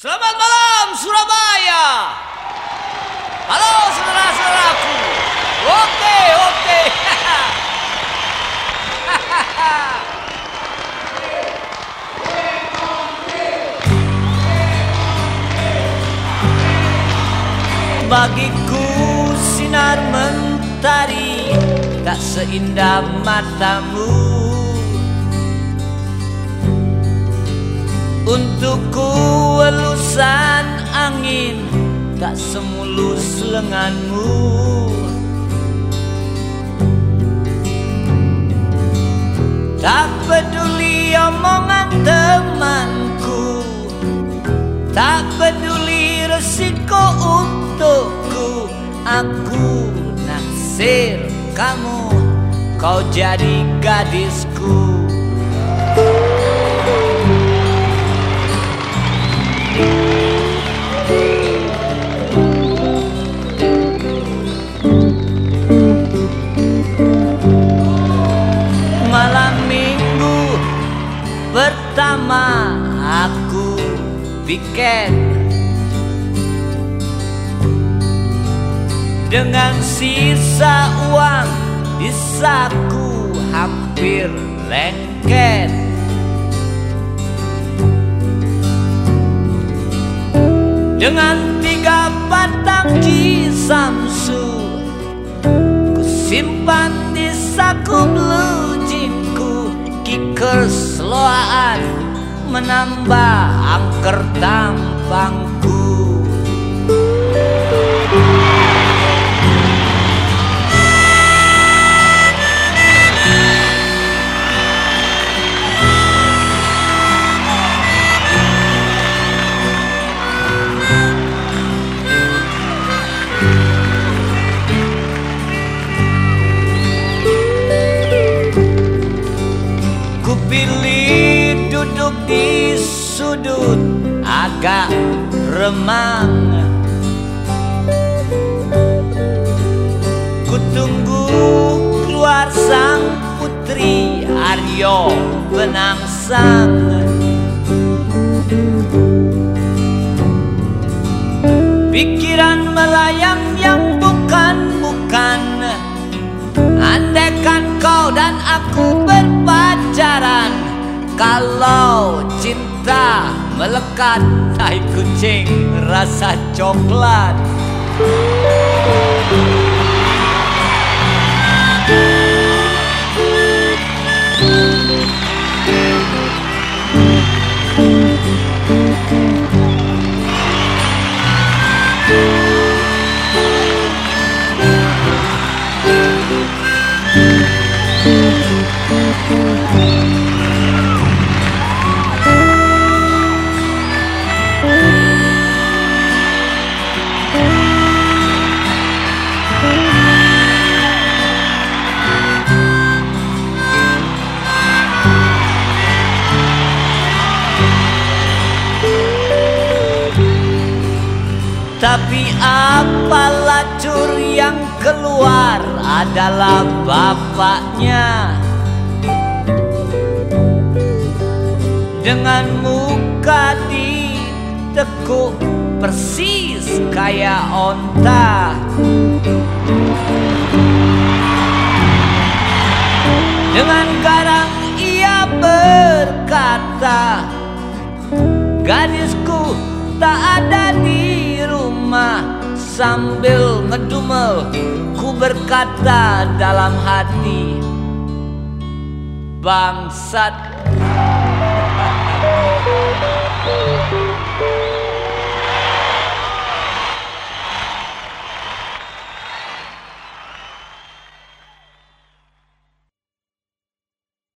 Selamat malam Surabaya. Halo saudara-saudaraku. Oke, oke. Bagiku sinar mentari tak seindah matamu. Untukku elusan angin tak semulus lenganmu. Tak peduli omongan temanku Tak peduli resiko untukku. Aku naksir kamu Kau jadi gadisku weekend. Dengan sisa uang di saku hampir lengket. Dengan tiga batang jisamsu Ku simpan di saku blue jeanku Kickers loaan menambah angker tampangku duduk di sudut agak remang. Ku tunggu keluar sang putri Aryo Benangsang Pikiran melayang yang bukan-bukan. Andaikan kau dan aku Kalau cinta melekat Tai kucing rasa coklat Tapi apalah cur yang keluar adalah bapaknya. Dengan muka ditekuk persis kayak onta Sambil ngedumel ku berkata dalam hati Bangsat